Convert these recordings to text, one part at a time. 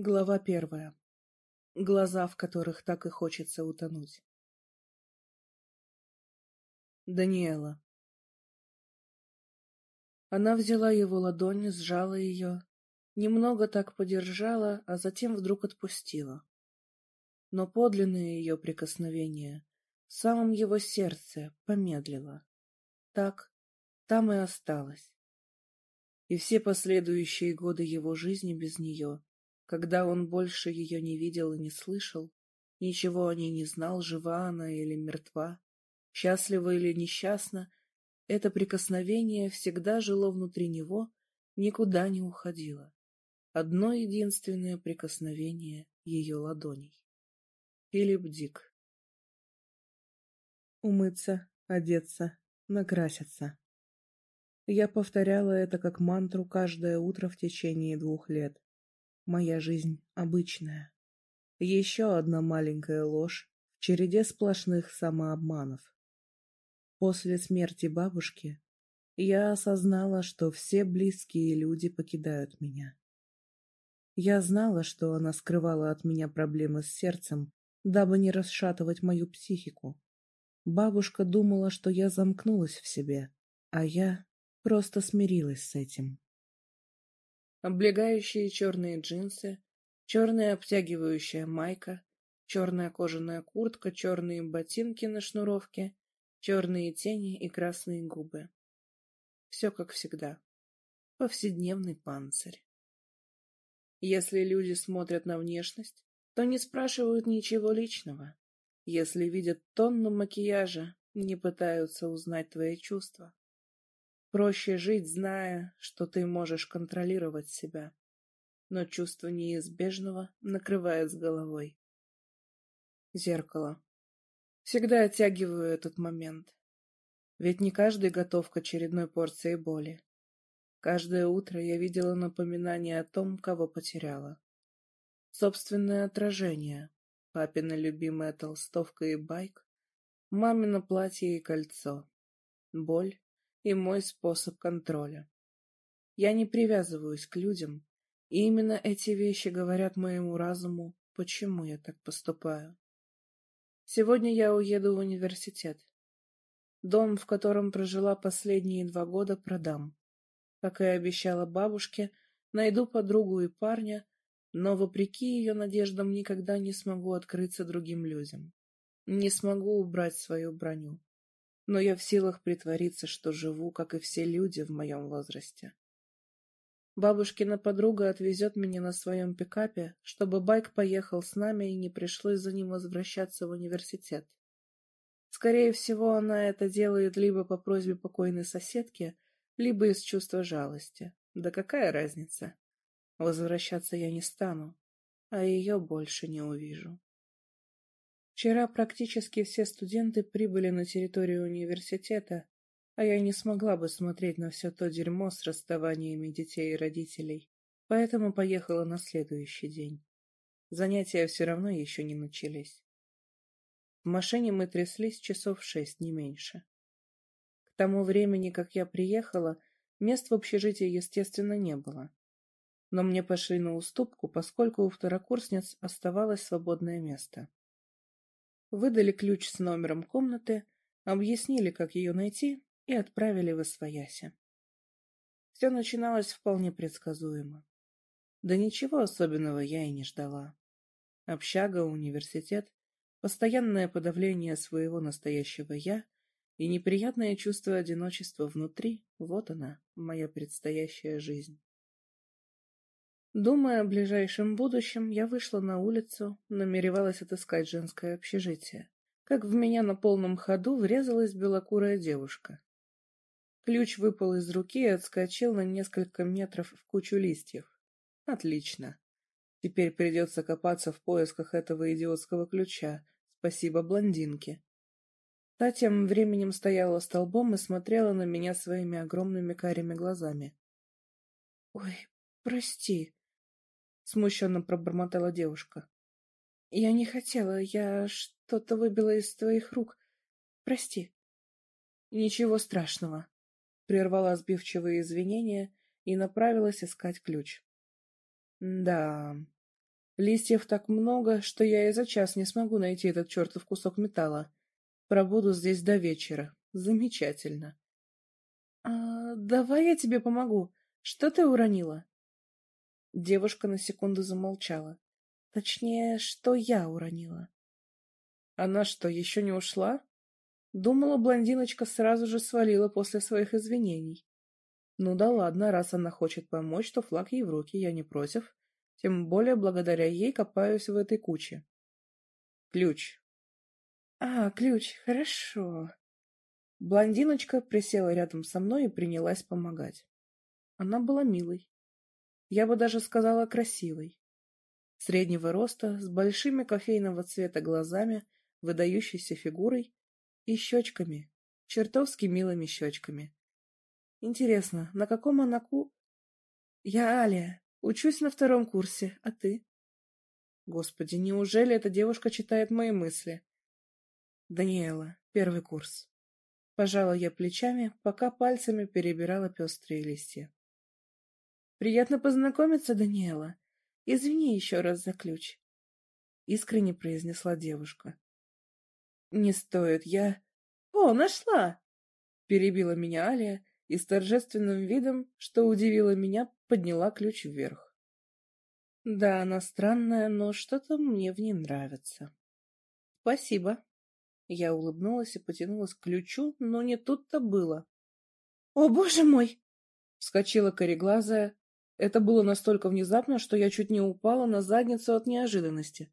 Глава первая. Глаза, в которых так и хочется утонуть. Даниэла. Она взяла его ладонь, сжала ее, немного так подержала, а затем вдруг отпустила. Но подлинное ее прикосновение в самом его сердце помедлило. Так, там и осталось. И все последующие годы его жизни без нее — когда он больше ее не видел и не слышал, ничего о ней не знал, жива она или мертва, счастлива или несчастна, это прикосновение всегда жило внутри него, никуда не уходило. Одно единственное прикосновение ее ладоней. Филипп Дик Умыться, одеться, накраситься. Я повторяла это как мантру каждое утро в течение двух лет. Моя жизнь обычная. Еще одна маленькая ложь в череде сплошных самообманов. После смерти бабушки я осознала, что все близкие люди покидают меня. Я знала, что она скрывала от меня проблемы с сердцем, дабы не расшатывать мою психику. Бабушка думала, что я замкнулась в себе, а я просто смирилась с этим облегающие черные джинсы, черная обтягивающая майка, черная кожаная куртка, черные ботинки на шнуровке, черные тени и красные губы. Все как всегда. Повседневный панцирь. Если люди смотрят на внешность, то не спрашивают ничего личного. Если видят тонну макияжа, не пытаются узнать твои чувства. Проще жить, зная, что ты можешь контролировать себя. Но чувство неизбежного накрывает с головой. Зеркало. Всегда оттягиваю этот момент. Ведь не каждый готов к очередной порции боли. Каждое утро я видела напоминание о том, кого потеряла. Собственное отражение, папина любимая толстовка и байк, мамино платье и кольцо, боль, и мой способ контроля. Я не привязываюсь к людям, и именно эти вещи говорят моему разуму, почему я так поступаю. Сегодня я уеду в университет. Дом, в котором прожила последние два года, продам. Как и обещала бабушке, найду подругу и парня, но, вопреки ее надеждам, никогда не смогу открыться другим людям. Не смогу убрать свою броню но я в силах притвориться, что живу, как и все люди в моем возрасте. Бабушкина подруга отвезет меня на своем пикапе, чтобы байк поехал с нами и не пришлось за ним возвращаться в университет. Скорее всего, она это делает либо по просьбе покойной соседки, либо из чувства жалости. Да какая разница? Возвращаться я не стану, а ее больше не увижу. Вчера практически все студенты прибыли на территорию университета, а я не смогла бы смотреть на все то дерьмо с расставаниями детей и родителей, поэтому поехала на следующий день. Занятия все равно еще не начались. В машине мы тряслись часов шесть, не меньше. К тому времени, как я приехала, мест в общежитии, естественно, не было. Но мне пошли на уступку, поскольку у второкурсниц оставалось свободное место. Выдали ключ с номером комнаты, объяснили, как ее найти, и отправили в Освояси. Все начиналось вполне предсказуемо. Да ничего особенного я и не ждала. Общага, университет, постоянное подавление своего настоящего «я» и неприятное чувство одиночества внутри — вот она, моя предстоящая жизнь. Думая о ближайшем будущем, я вышла на улицу, намеревалась отыскать женское общежитие. Как в меня на полном ходу врезалась белокурая девушка. Ключ выпал из руки и отскочил на несколько метров в кучу листьев. Отлично. Теперь придется копаться в поисках этого идиотского ключа. Спасибо блондинке. Та тем временем стояла столбом и смотрела на меня своими огромными карими глазами. — Ой, прости, смущенно пробормотала девушка. Я не хотела, я что-то выбила из твоих рук. Прости. Ничего страшного, прервала сбивчивые извинения и направилась искать ключ. Да, Листьев так много, что я и за час не смогу найти этот чертов кусок металла. Пробуду здесь до вечера. Замечательно. А, давай я тебе помогу. Что ты уронила? Девушка на секунду замолчала. Точнее, что я уронила. Она что, еще не ушла? Думала, блондиночка сразу же свалила после своих извинений. Ну да ладно, раз она хочет помочь, то флаг ей в руки, я не против. Тем более благодаря ей копаюсь в этой куче. Ключ. А, ключ, хорошо. Блондиночка присела рядом со мной и принялась помогать. Она была милой. Я бы даже сказала красивой. Среднего роста, с большими кофейного цвета глазами, выдающейся фигурой и щечками, чертовски милыми щечками. Интересно, на каком она ку... Я Алия, учусь на втором курсе, а ты? Господи, неужели эта девушка читает мои мысли? Даниэла, первый курс. Пожала я плечами, пока пальцами перебирала пестрые листья. Приятно познакомиться, Даниэла. Извини еще раз за ключ. Искренне произнесла девушка. Не стоит, я... О, нашла! Перебила меня Алия и с торжественным видом, что удивило меня, подняла ключ вверх. Да, она странная, но что-то мне в ней нравится. Спасибо. Я улыбнулась и потянулась к ключу, но не тут-то было. «О, боже мой!» — вскочила кореглазая. Это было настолько внезапно, что я чуть не упала на задницу от неожиданности.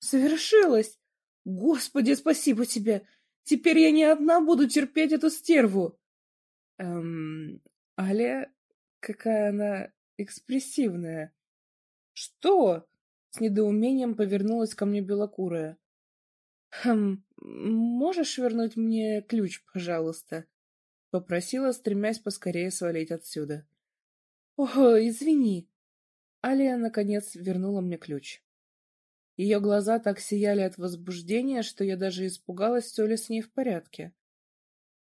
«Совершилось! Господи, спасибо тебе! Теперь я не одна буду терпеть эту стерву!» «Эм... Аля, какая она экспрессивная!» «Что?» — с недоумением повернулась ко мне белокурая. «Хм, можешь вернуть мне ключ, пожалуйста?» — попросила, стремясь поскорее свалить отсюда. «О, извини!» Алия, наконец, вернула мне ключ. Ее глаза так сияли от возбуждения, что я даже испугалась, все ли с ней в порядке.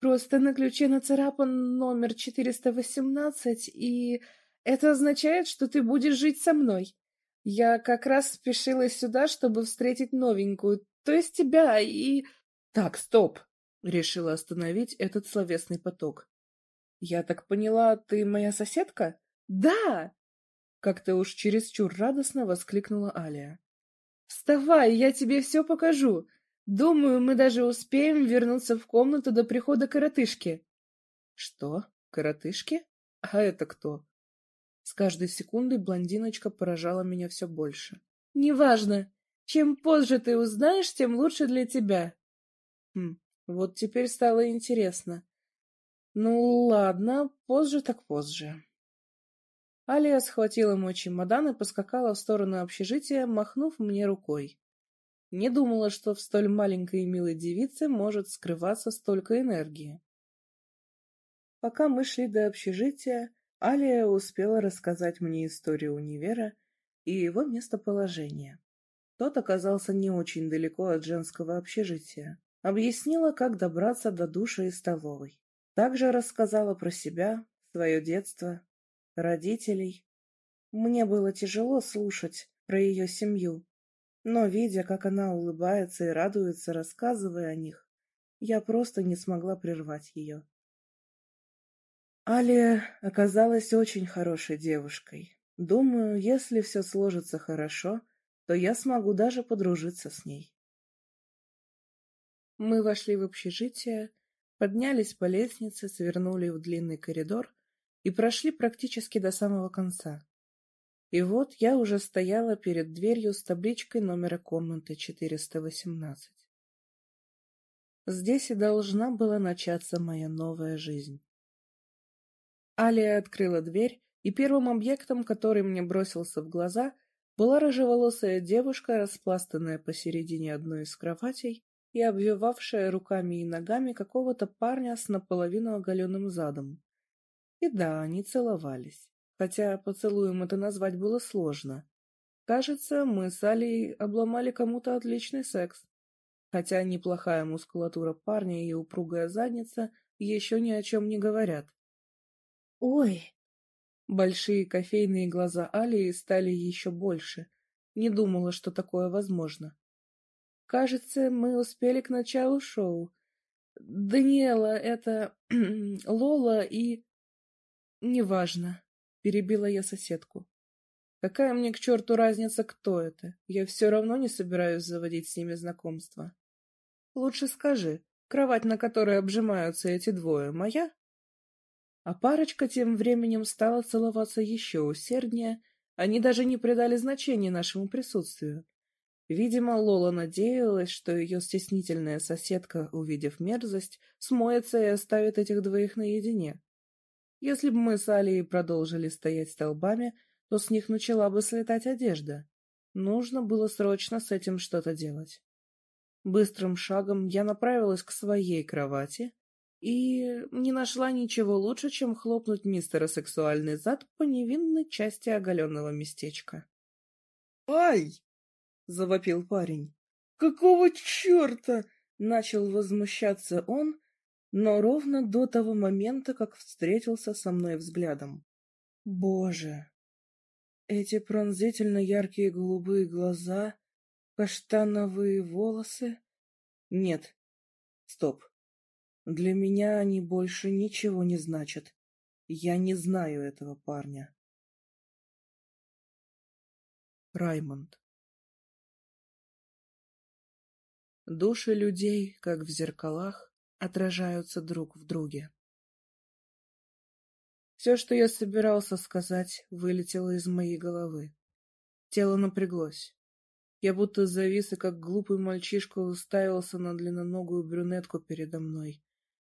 «Просто на ключе нацарапан номер 418, и это означает, что ты будешь жить со мной. Я как раз спешила сюда, чтобы встретить новенькую, то есть тебя и... Так, стоп! Решила остановить этот словесный поток. Я так поняла, ты моя соседка? Да! Как-то уж чересчур радостно воскликнула Алия. Вставай, я тебе все покажу. Думаю, мы даже успеем вернуться в комнату до прихода коротышки. Что? Коротышки? А это кто? С каждой секундой блондиночка поражала меня все больше. Неважно. Чем позже ты узнаешь, тем лучше для тебя. Хм, вот теперь стало интересно. Ну, ладно, позже так позже. Алия схватила мой чемодан и поскакала в сторону общежития, махнув мне рукой. Не думала, что в столь маленькой и милой девице может скрываться столько энергии. Пока мы шли до общежития, Алия успела рассказать мне историю универа и его местоположение. Тот оказался не очень далеко от женского общежития. Объяснила, как добраться до душа и столовой. Также рассказала про себя, свое детство, родителей. Мне было тяжело слушать про ее семью, но, видя, как она улыбается и радуется, рассказывая о них, я просто не смогла прервать ее. Алия оказалась очень хорошей девушкой. Думаю, если все сложится хорошо, то я смогу даже подружиться с ней. Мы вошли в общежитие, поднялись по лестнице, свернули в длинный коридор и прошли практически до самого конца. И вот я уже стояла перед дверью с табличкой номера комнаты 418. Здесь и должна была начаться моя новая жизнь. Алия открыла дверь, и первым объектом, который мне бросился в глаза, была рыжеволосая девушка, распластанная посередине одной из кроватей и обвивавшая руками и ногами какого-то парня с наполовину оголенным задом. И да, они целовались. Хотя поцелуем это назвать было сложно. Кажется, мы с Алией обломали кому-то отличный секс. Хотя неплохая мускулатура парня и упругая задница еще ни о чем не говорят. «Ой!» Большие кофейные глаза Алии стали еще больше, Не думала, что такое возможно. Кажется, мы успели к началу шоу. Даниэла — это Лола и... Неважно, — перебила я соседку. Какая мне к черту разница, кто это? Я все равно не собираюсь заводить с ними знакомство. Лучше скажи, кровать, на которой обжимаются эти двое, моя? А парочка тем временем стала целоваться еще усерднее, они даже не придали значения нашему присутствию. Видимо, Лола надеялась, что ее стеснительная соседка, увидев мерзость, смоется и оставит этих двоих наедине. Если бы мы с Алией продолжили стоять столбами, то с них начала бы слетать одежда. Нужно было срочно с этим что-то делать. Быстрым шагом я направилась к своей кровати и не нашла ничего лучше, чем хлопнуть мистера сексуальный зад по невинной части оголенного местечка. «Ай!» — завопил парень. «Какого черта?» — начал возмущаться он, но ровно до того момента, как встретился со мной взглядом. Боже! Эти пронзительно яркие голубые глаза, каштановые волосы... Нет, стоп. Для меня они больше ничего не значат. Я не знаю этого парня. Раймонд Души людей, как в зеркалах, отражаются друг в друге. Все, что я собирался сказать, вылетело из моей головы. Тело напряглось. Я будто завис и как глупый мальчишка уставился на длинноногую брюнетку передо мной.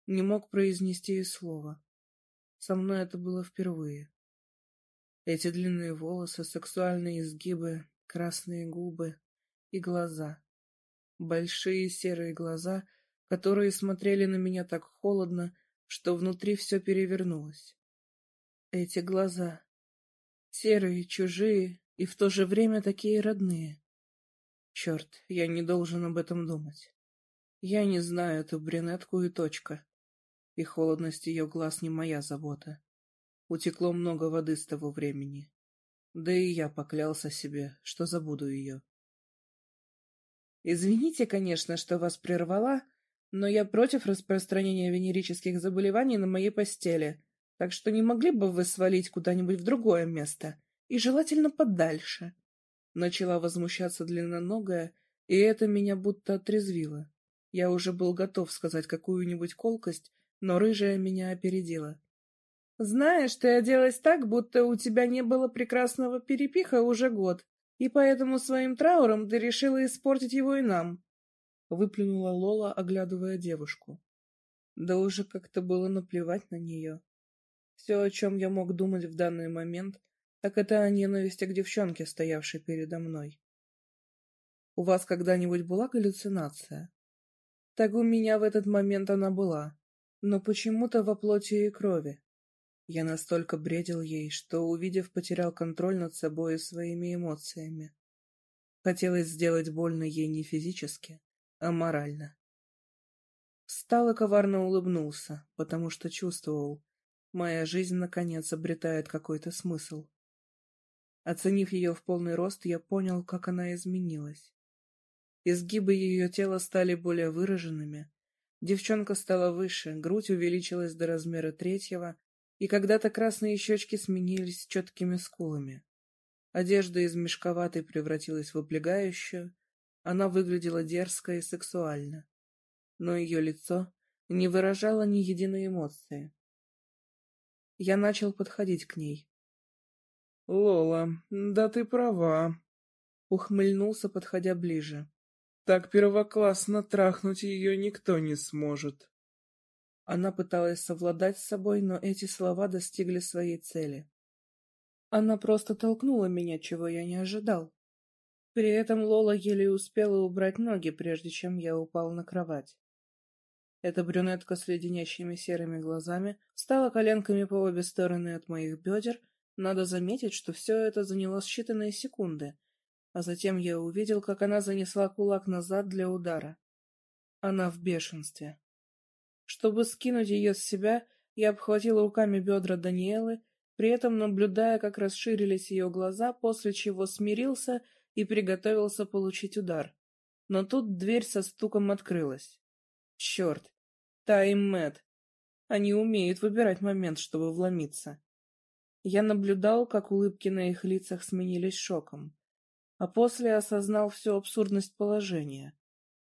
Не мог произнести и слова. Со мной это было впервые. Эти длинные волосы, сексуальные изгибы, красные губы и глаза. Большие серые глаза, которые смотрели на меня так холодно, что внутри все перевернулось. Эти глаза. Серые, чужие и в то же время такие родные. Черт, я не должен об этом думать. Я не знаю эту брюнетку и точка. И холодность ее глаз не моя забота. Утекло много воды с того времени. Да и я поклялся себе, что забуду ее. Извините, конечно, что вас прервала, но я против распространения венерических заболеваний на моей постели, так что не могли бы вы свалить куда-нибудь в другое место, и желательно подальше. Начала возмущаться длинноногая, и это меня будто отрезвило. Я уже был готов сказать какую-нибудь колкость, но рыжая меня опередила. «Знаешь, ты оделась так, будто у тебя не было прекрасного перепиха уже год, и поэтому своим трауром ты решила испортить его и нам. Выплюнула Лола, оглядывая девушку. Да уже как-то было наплевать на нее. Все, о чем я мог думать в данный момент, так это о ненависти к девчонке, стоявшей передо мной. У вас когда-нибудь была галлюцинация? Так у меня в этот момент она была, но почему-то во плоти и крови. Я настолько бредил ей, что, увидев, потерял контроль над собой и своими эмоциями. Хотелось сделать больно ей не физически, а морально. Встал и коварно улыбнулся, потому что чувствовал, моя жизнь наконец обретает какой-то смысл. Оценив ее в полный рост, я понял, как она изменилась. Изгибы ее тела стали более выраженными. Девчонка стала выше, грудь увеличилась до размера третьего, и когда-то красные щечки сменились четкими скулами. Одежда из мешковатой превратилась в облегающую, она выглядела дерзко и сексуально, но ее лицо не выражало ни единой эмоции. Я начал подходить к ней. — Лола, да ты права, — ухмыльнулся, подходя ближе. — Так первоклассно трахнуть ее никто не сможет. Она пыталась совладать с собой, но эти слова достигли своей цели. Она просто толкнула меня, чего я не ожидал. При этом Лола еле успела убрать ноги, прежде чем я упал на кровать. Эта брюнетка с леденящими серыми глазами встала коленками по обе стороны от моих бедер. Надо заметить, что все это заняло считанные секунды. А затем я увидел, как она занесла кулак назад для удара. Она в бешенстве. Чтобы скинуть ее с себя, я обхватила руками бедра Даниэлы, при этом наблюдая, как расширились ее глаза, после чего смирился и приготовился получить удар. Но тут дверь со стуком открылась. Черт! Та Мэтт. Они умеют выбирать момент, чтобы вломиться. Я наблюдал, как улыбки на их лицах сменились шоком, а после осознал всю абсурдность положения.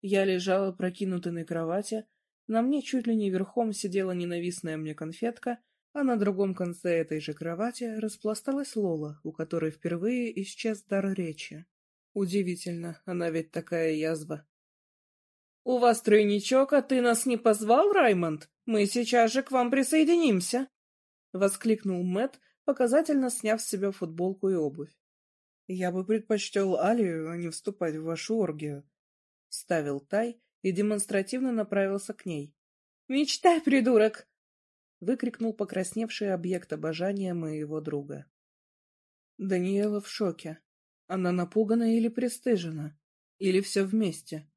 Я лежала прокинутой на кровати, на мне чуть ли не верхом сидела ненавистная мне конфетка, а на другом конце этой же кровати распласталась Лола, у которой впервые исчез дар речи. Удивительно, она ведь такая язва. «У вас тройничок, а ты нас не позвал, Раймонд? Мы сейчас же к вам присоединимся!» — воскликнул Мэт, показательно сняв с себя футболку и обувь. «Я бы предпочтел Алию, а не вступать в вашу оргию», — ставил Тай и демонстративно направился к ней. «Мечтай, придурок!» — выкрикнул покрасневший объект обожания моего друга. Даниэла в шоке. Она напугана или пристыжена, или все вместе,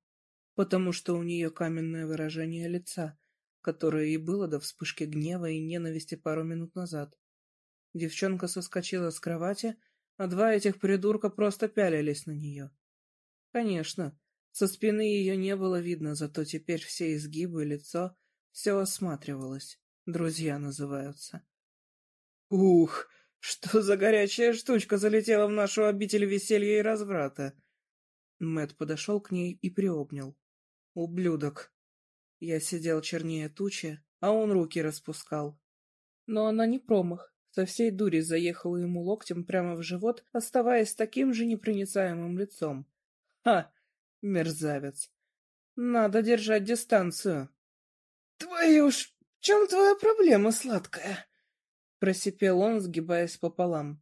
потому что у нее каменное выражение лица, которое и было до вспышки гнева и ненависти пару минут назад. Девчонка соскочила с кровати, а два этих придурка просто пялились на нее. Конечно, со спины ее не было видно, зато теперь все изгибы, лицо, все осматривалось. Друзья называются. Ух, что за горячая штучка залетела в нашу обитель веселья и разврата? Мэт подошел к ней и приобнял. Ублюдок. Я сидел чернее тучи, а он руки распускал. Но она не промах. Со всей дури заехала ему локтем прямо в живот, оставаясь таким же непроницаемым лицом. Ха! Мерзавец! Надо держать дистанцию. Твою ж... Чем твоя проблема, сладкая? Просипел он, сгибаясь пополам.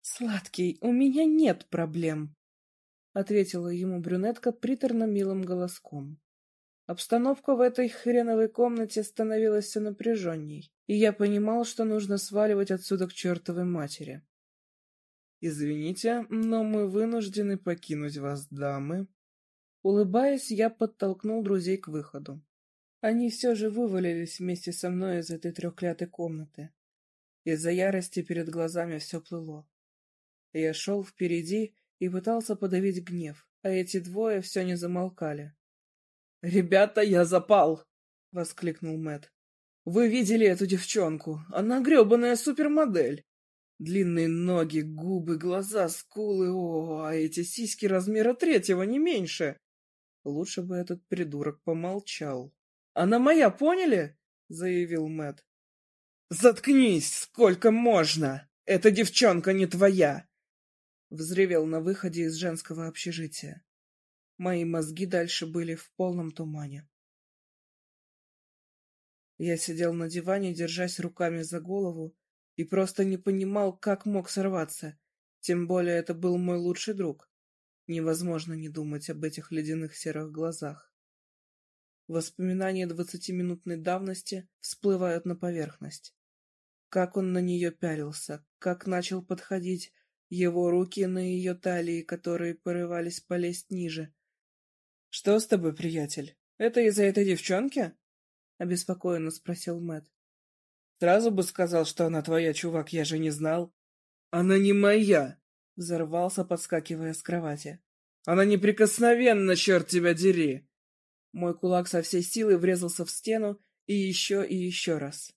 Сладкий, у меня нет проблем, ответила ему брюнетка приторно-милым голоском. Обстановка в этой хреновой комнате становилась все напряженней, и я понимал, что нужно сваливать отсюда к чертовой матери. «Извините, но мы вынуждены покинуть вас, дамы». Улыбаясь, я подтолкнул друзей к выходу. Они все же вывалились вместе со мной из этой трехклятой комнаты. Из-за ярости перед глазами все плыло. Я шел впереди и пытался подавить гнев, а эти двое все не замолкали. «Ребята, я запал!» — воскликнул Мэт. «Вы видели эту девчонку? Она гребаная супермодель! Длинные ноги, губы, глаза, скулы, о, а эти сиськи размера третьего, не меньше!» Лучше бы этот придурок помолчал. «Она моя, поняли?» — заявил Мэт. «Заткнись, сколько можно! Эта девчонка не твоя!» Взревел на выходе из женского общежития. Мои мозги дальше были в полном тумане. Я сидел на диване, держась руками за голову, и просто не понимал, как мог сорваться. Тем более это был мой лучший друг. Невозможно не думать об этих ледяных серых глазах. Воспоминания двадцатиминутной давности всплывают на поверхность. Как он на нее пялился, как начал подходить, его руки на ее талии, которые порывались полезть ниже, «Что с тобой, приятель? Это из-за этой девчонки?» — обеспокоенно спросил Мэт. «Сразу бы сказал, что она твоя, чувак, я же не знал». «Она не моя!» — взорвался, подскакивая с кровати. «Она неприкосновенна, черт тебя дери!» Мой кулак со всей силы врезался в стену и еще и еще раз.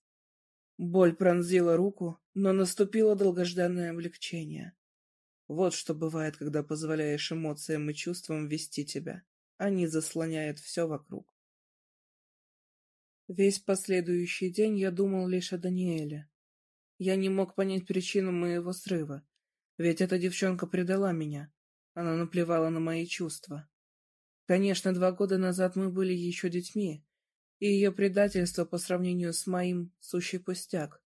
Боль пронзила руку, но наступило долгожданное облегчение. Вот что бывает, когда позволяешь эмоциям и чувствам вести тебя. Они заслоняют все вокруг. Весь последующий день я думал лишь о Даниэле. Я не мог понять причину моего срыва, ведь эта девчонка предала меня. Она наплевала на мои чувства. Конечно, два года назад мы были еще детьми, и ее предательство по сравнению с моим — сущий пустяк.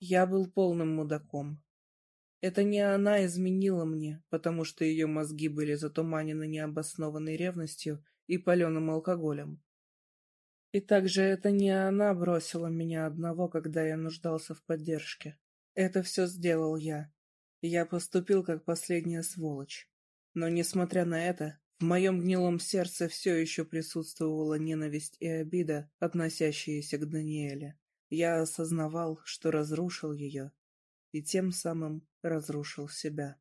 Я был полным мудаком. Это не она изменила мне, потому что ее мозги были затуманены необоснованной ревностью и паленым алкоголем. И также это не она бросила меня одного, когда я нуждался в поддержке. Это все сделал я. Я поступил как последняя сволочь. Но, несмотря на это, в моем гнилом сердце все еще присутствовала ненависть и обида, относящиеся к Даниэле. Я осознавал, что разрушил ее, и тем самым разрушил себя.